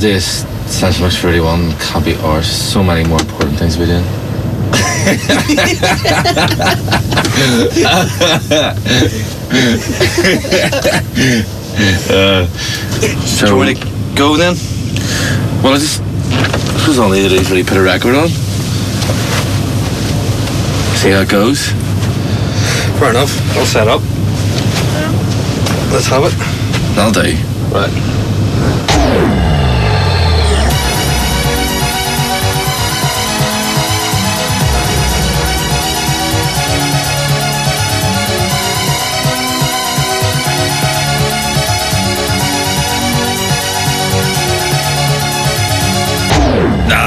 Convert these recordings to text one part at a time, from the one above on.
Uh, I have to do is 31, can't be ours. So many more important things to be doing. uh, So do you want to go then? Well, I just I suppose all I need to do really put a record on. See how it goes. Fair enough. I'll set up. Let's have it. That'll do. Right.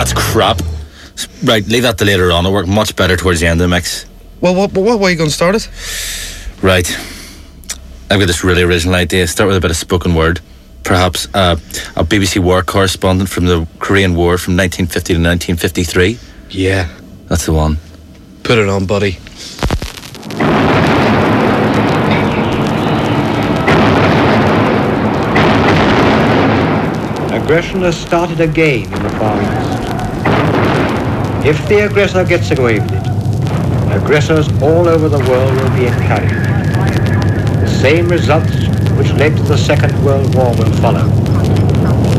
That's crap. Right, leave that to later on. It'll work much better towards the end of the mix. Well, what, what, what way are you going to start it? Right. I've got this really original idea. Start with a bit of spoken word. Perhaps uh, a BBC war correspondent from the Korean War from 1950 to 1953. Yeah. That's the one. Put it on, buddy. Aggression has started again in the Far East. If the aggressor gets away with it, aggressors all over the world will be encouraged. The same results which led to the Second World War will follow,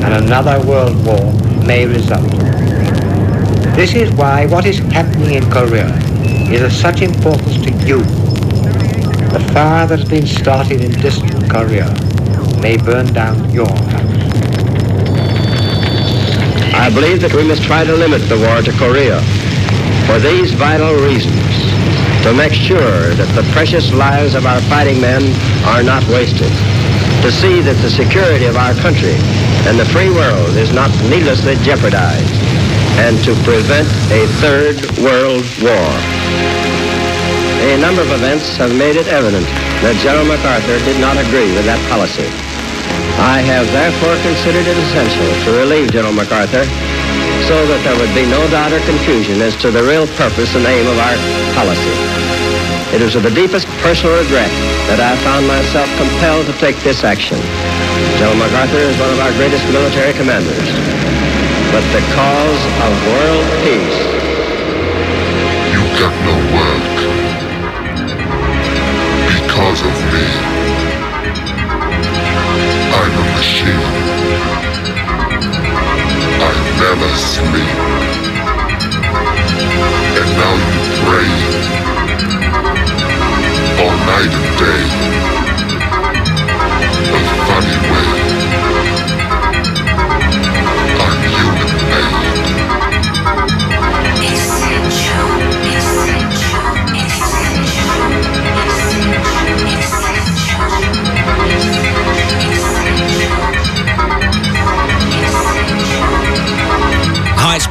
and another world war may result. This is why what is happening in Korea is of such importance to you. The fire that has been started in distant Korea may burn down your house. I believe that we must try to limit the war to Korea for these vital reasons. To make sure that the precious lives of our fighting men are not wasted. To see that the security of our country and the free world is not needlessly jeopardized. And to prevent a third world war. A number of events have made it evident that General MacArthur did not agree with that policy. I have therefore considered it essential to relieve General MacArthur so that there would be no doubt or confusion as to the real purpose and aim of our policy. It is with the deepest personal regret that I found myself compelled to take this action. General MacArthur is one of our greatest military commanders. But the cause of world peace You get no work because of me. Machine. I never sleep. And now you pray all night and day. A funny way.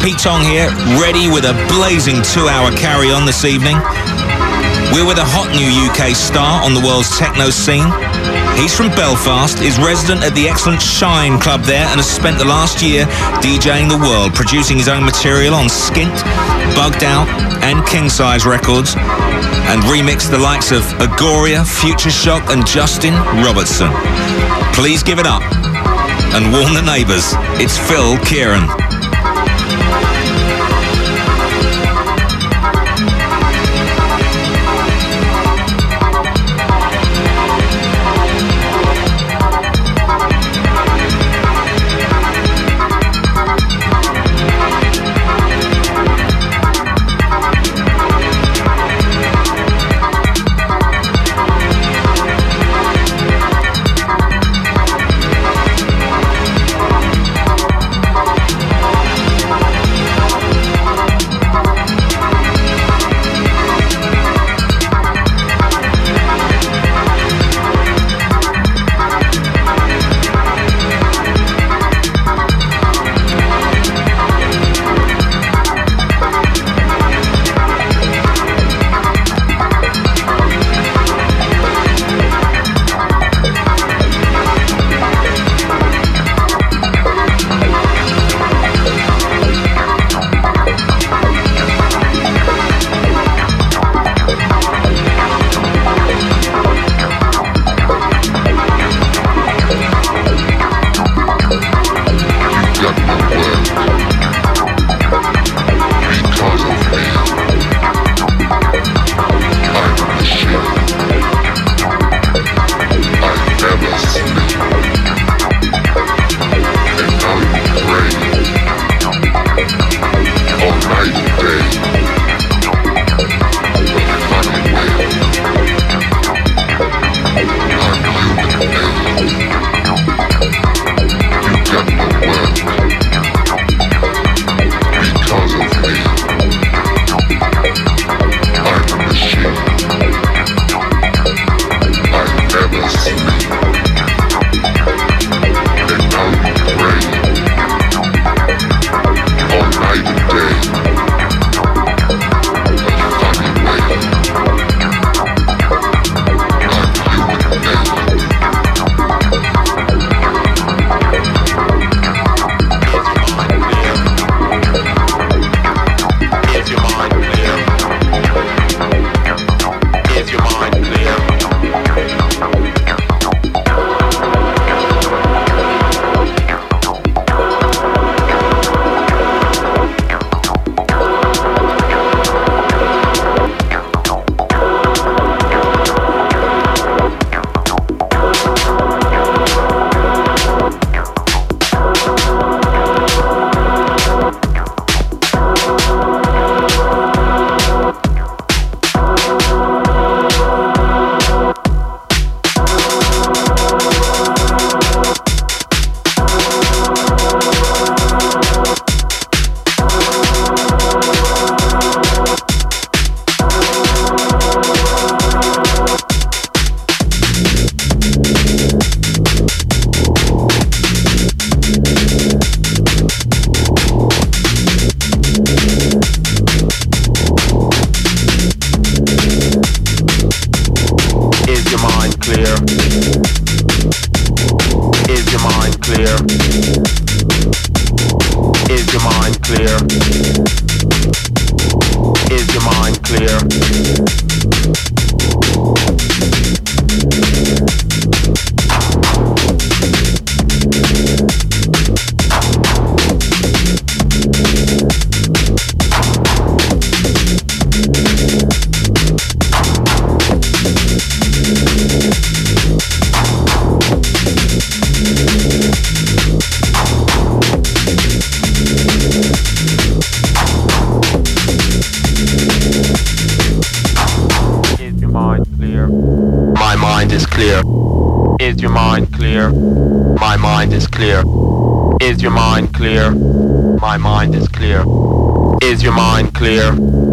Pete Tong here, ready with a blazing two-hour carry-on this evening. We're with a hot new UK star on the world's techno scene. He's from Belfast, is resident at the excellent Shine Club there, and has spent the last year DJing the world, producing his own material on Skint, Bugged Out, and King Size Records, and remixed the likes of Agoria, Future Shock, and Justin Robertson. Please give it up and warn the neighbours. It's Phil Kieran. is your mind clear?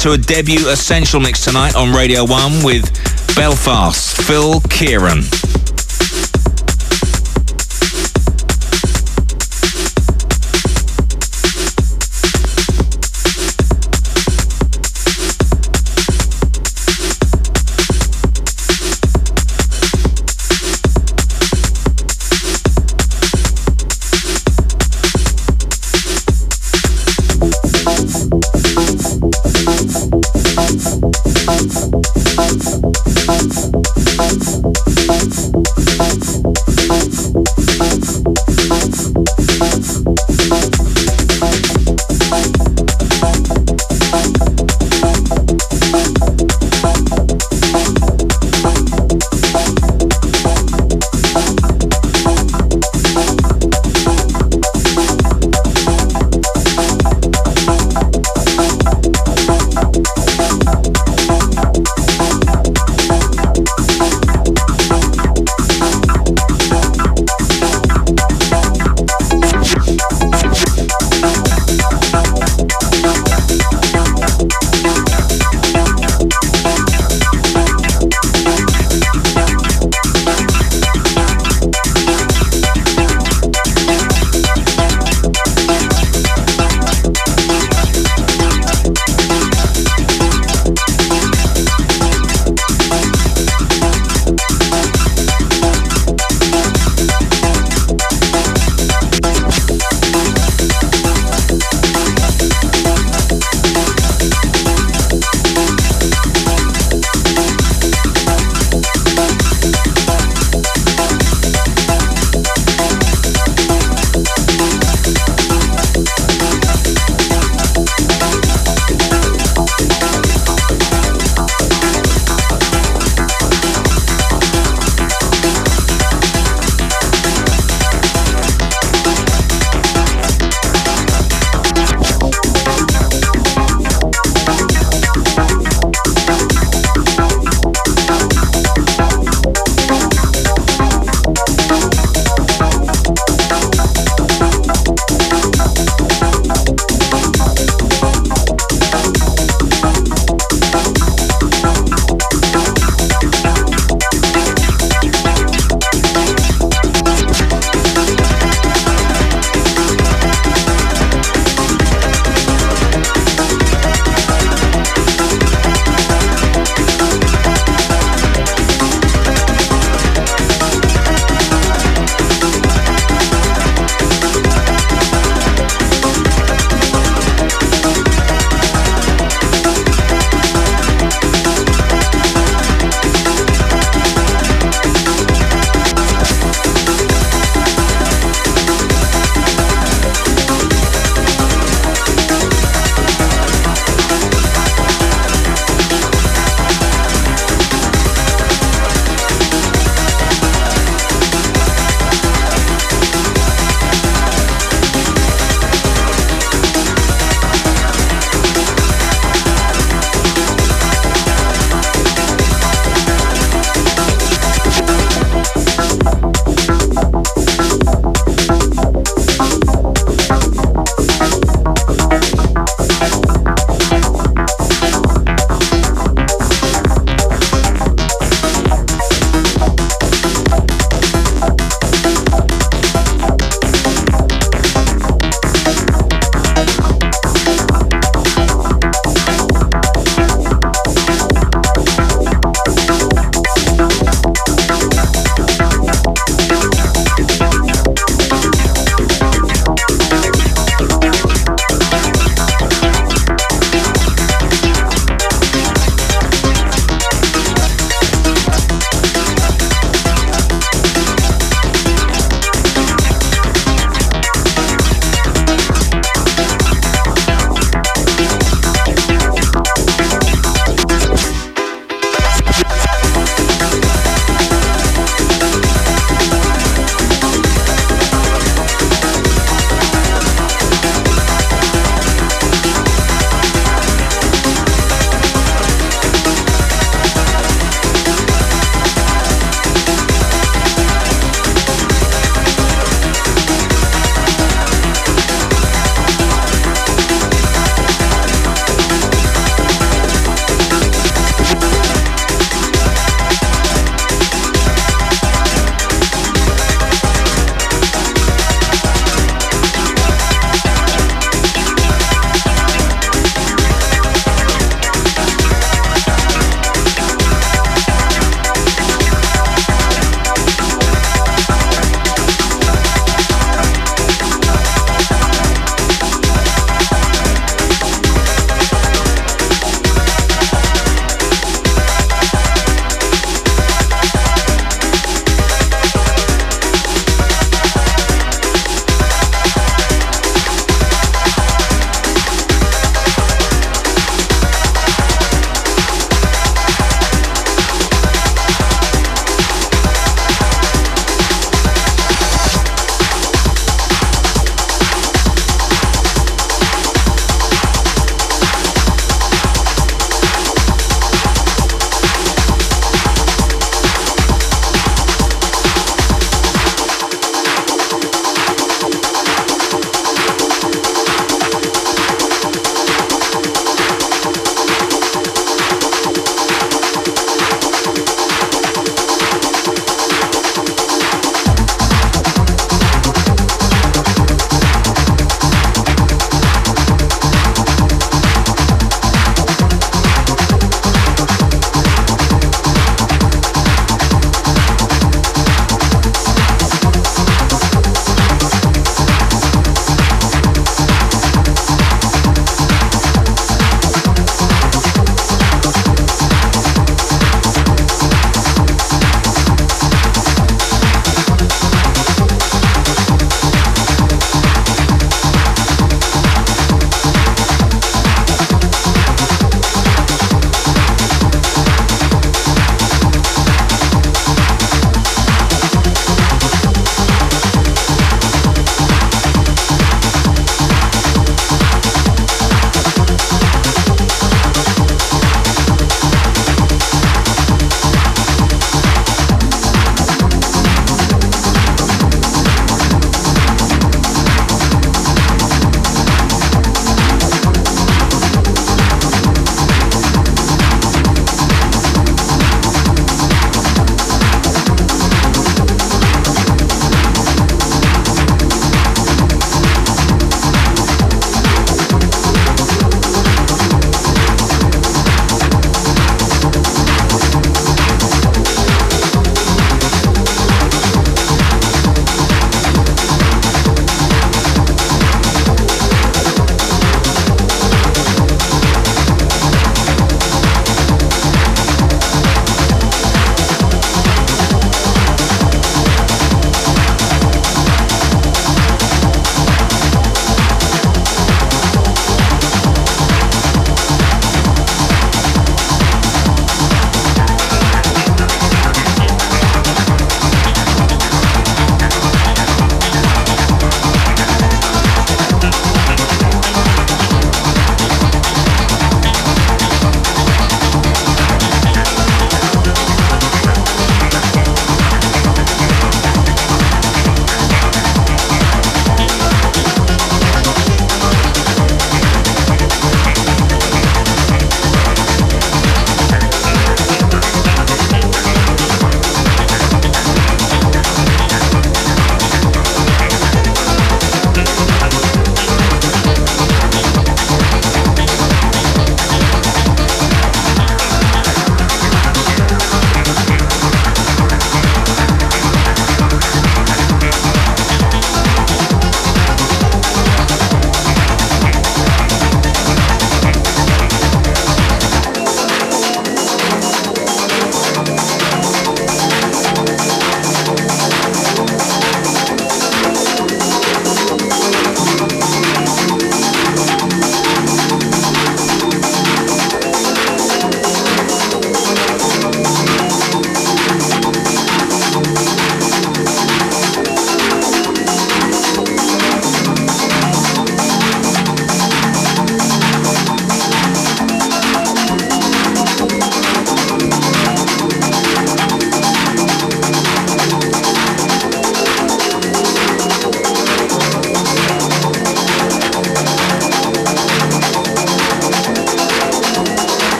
To a debut Essential Mix tonight on Radio 1 with Belfast, Phil Kieran.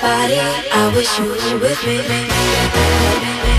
body. I wish you were with me.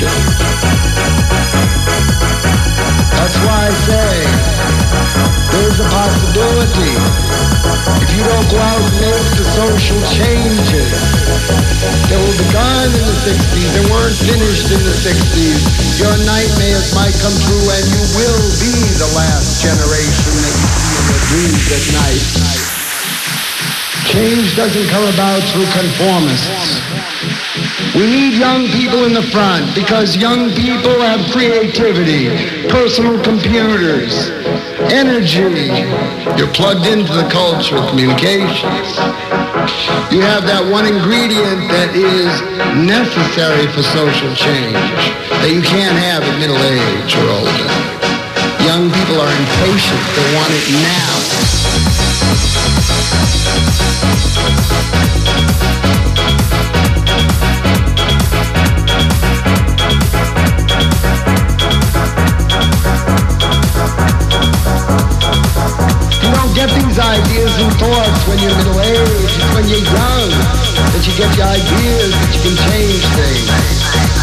That's why I say there's a possibility if you don't go out and make the social changes that were begun in the 60s and weren't finished in the 60s, your nightmares might come true and you will be the last generation that you see in your dreams at night. Change doesn't come about through conformists. We need young people in the front because young people have creativity, personal computers, energy. You're plugged into the culture of communications. You have that one ingredient that is necessary for social change that you can't have at middle age or older. Young people are impatient. They want it now. get these ideas and thoughts when you're middle aged. It's when you're young that you get the ideas that you can change things.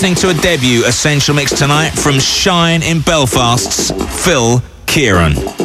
Listening to a debut Essential Mix tonight from Shine in Belfast's Phil Kieran.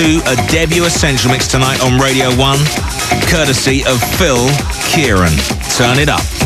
A debut Essential Mix tonight on Radio 1, courtesy of Phil Kieran. Turn it up.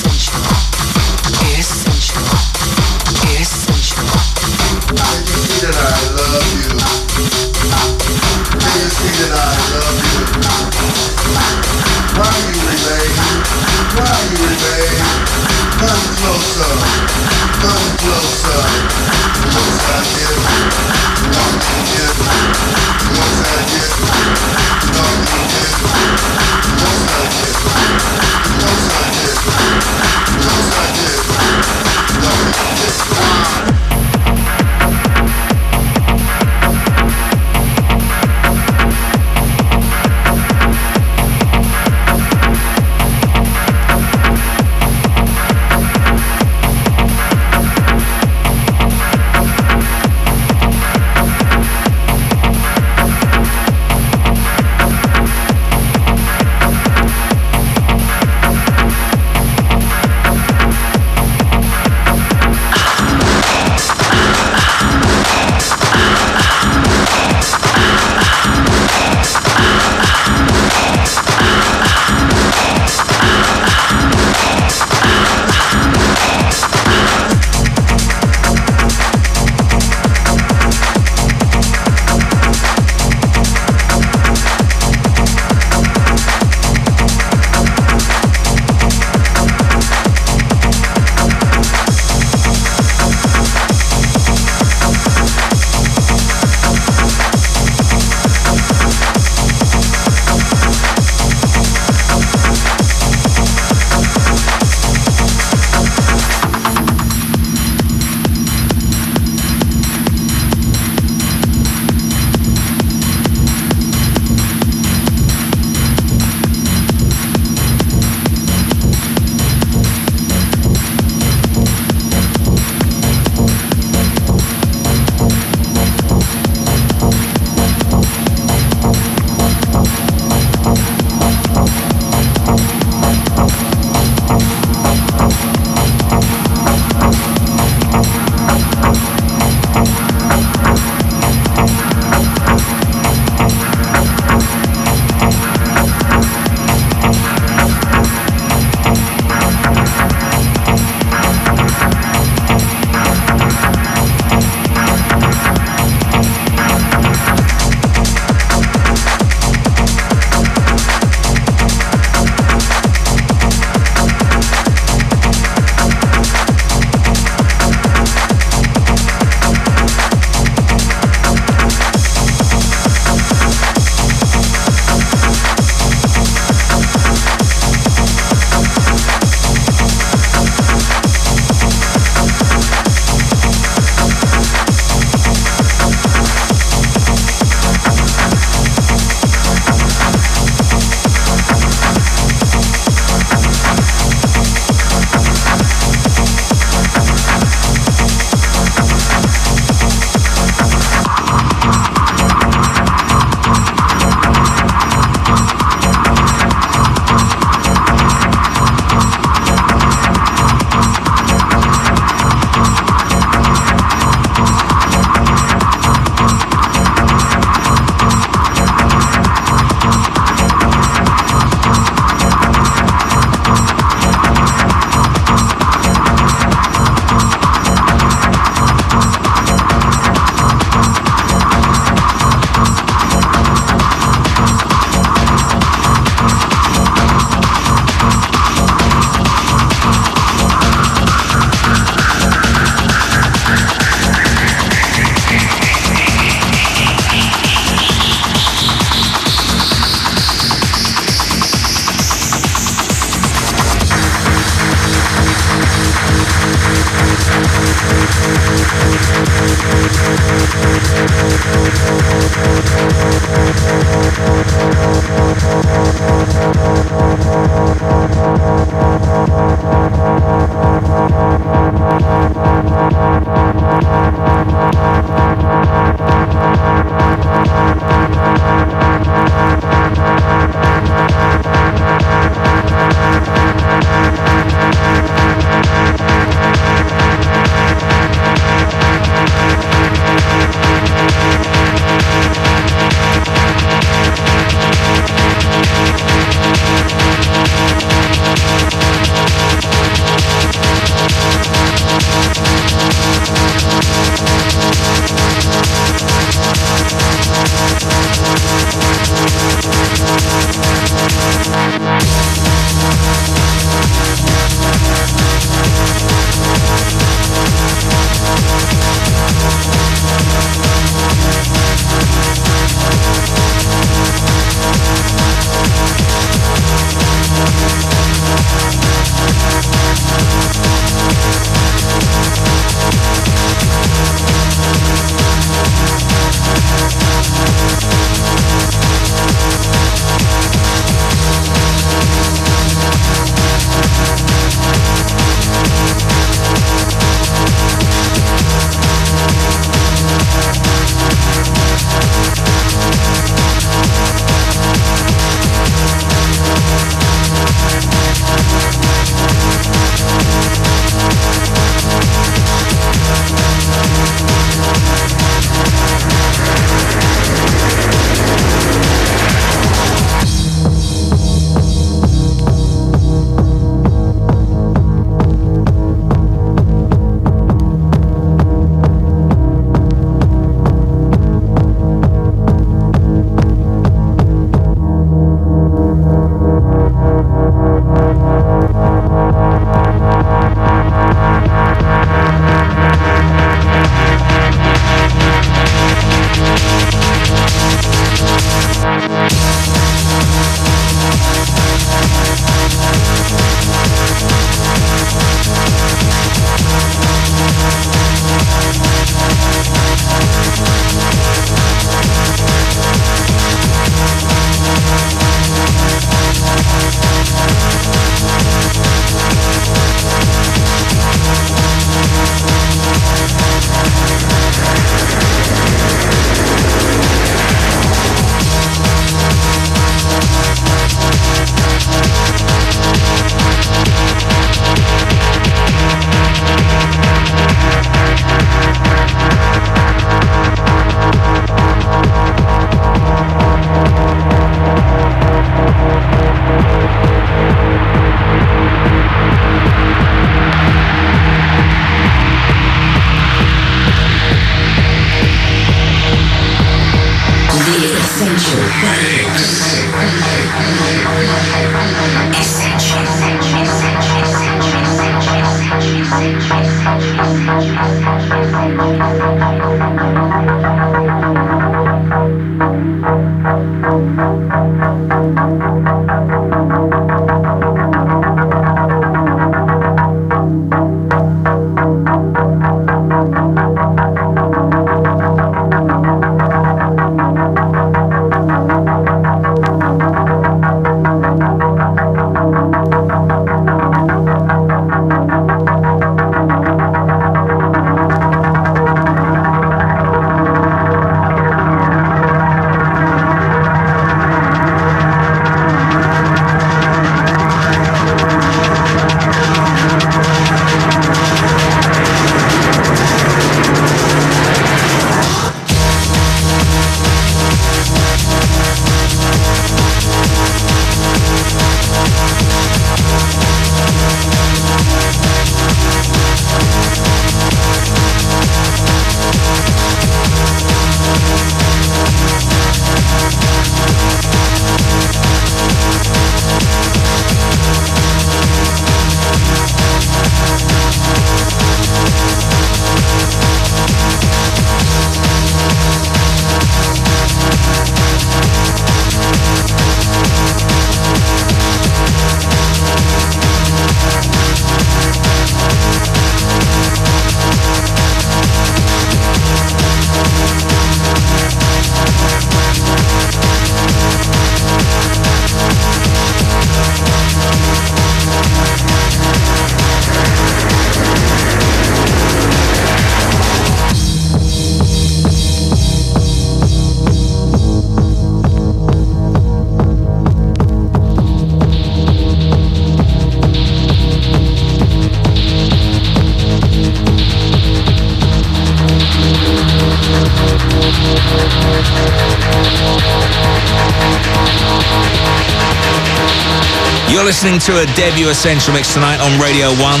You're listening to a debut Essential Mix tonight on Radio 1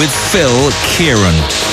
with Phil Kieran.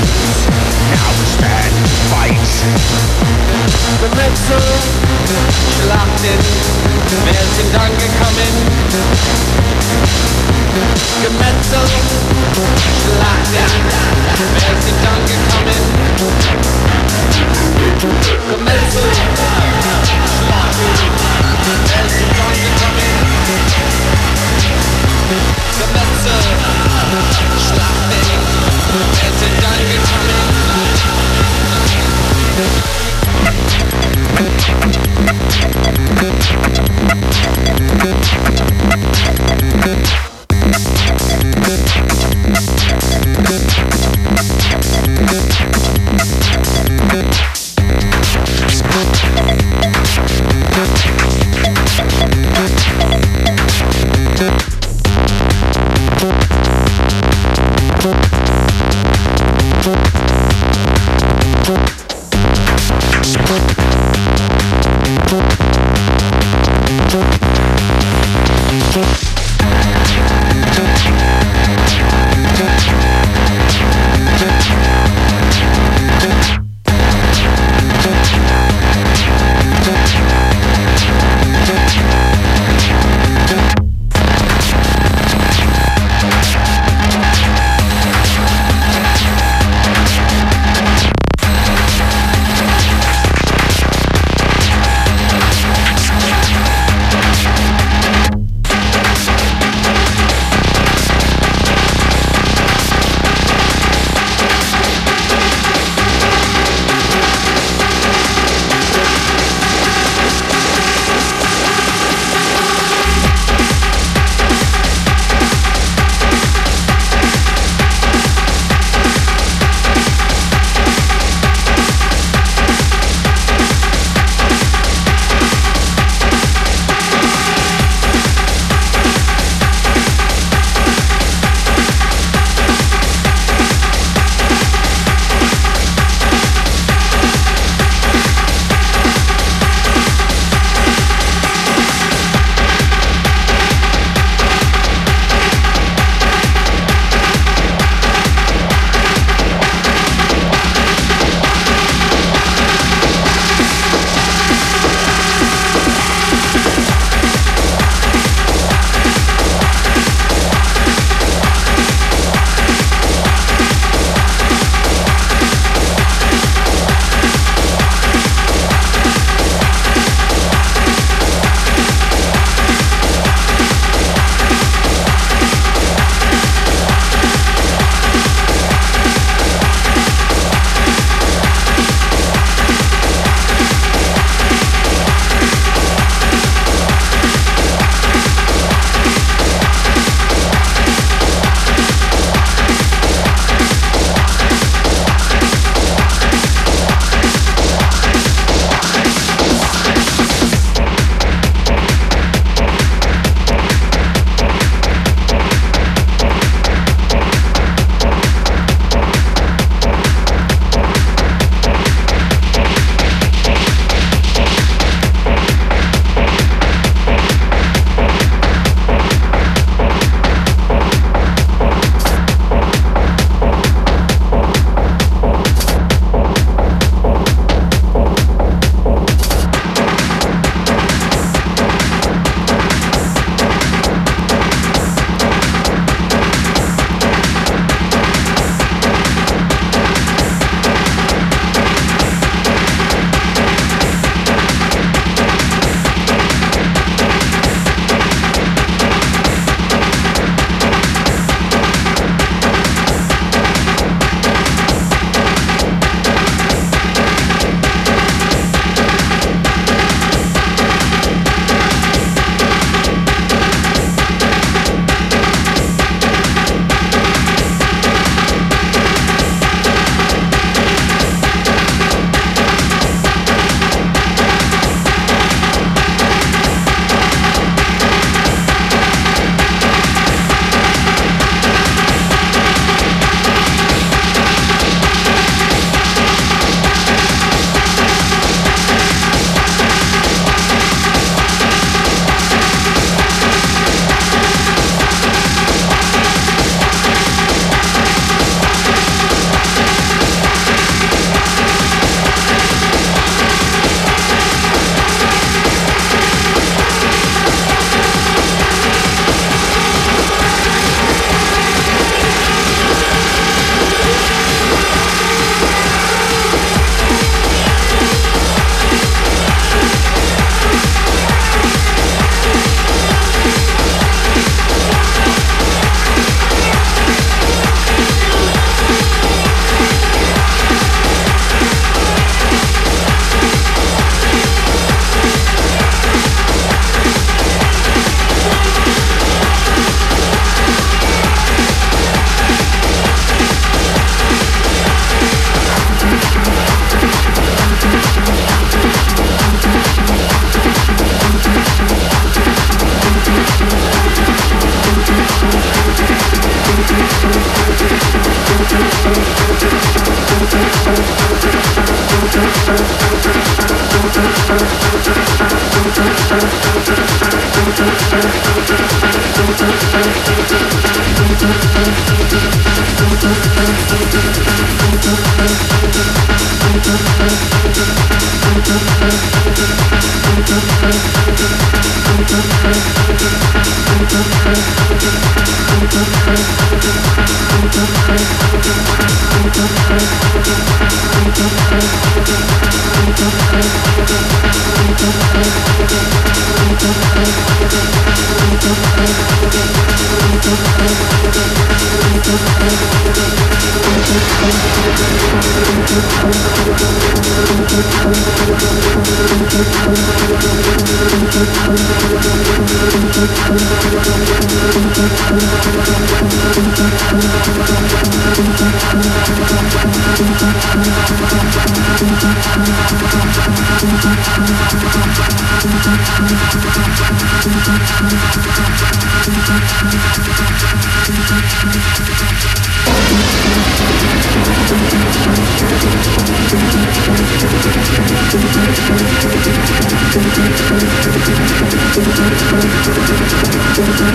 defense. Now stand, fight. The Red Zone, schlachtet. she locked in. Gemetzelt, schlachtet. Wer coming? The Gemetzelt.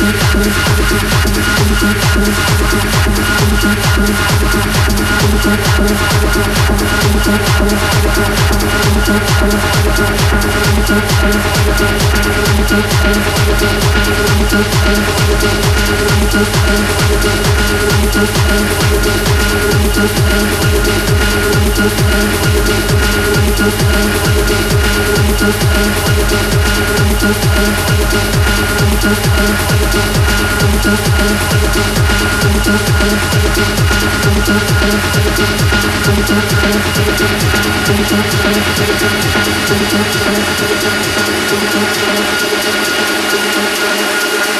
Thank Mix. フフフフ。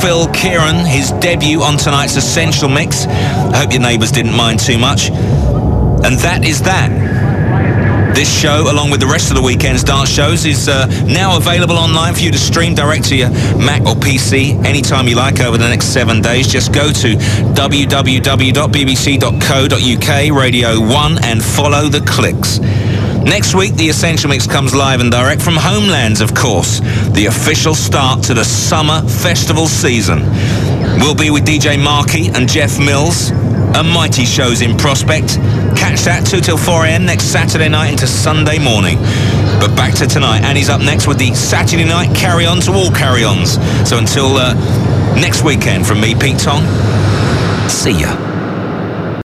Phil Kieran, his debut on tonight's Essential Mix. I hope your neighbours didn't mind too much. And that is that. This show, along with the rest of the weekend's dance shows, is uh, now available online for you to stream direct to your Mac or PC anytime you like over the next seven days. Just go to www.bbc.co.uk, Radio 1, and follow the clicks. Next week, the Essential Mix comes live and direct from Homelands, of course, the official start to the summer festival season. We'll be with DJ Marky and Jeff Mills. A mighty show's in prospect. Catch that 2 till 4 a.m. next Saturday night into Sunday morning. But back to tonight. Annie's up next with the Saturday night carry on to all carry ons. So until uh, next weekend from me, Pete Tong, see ya.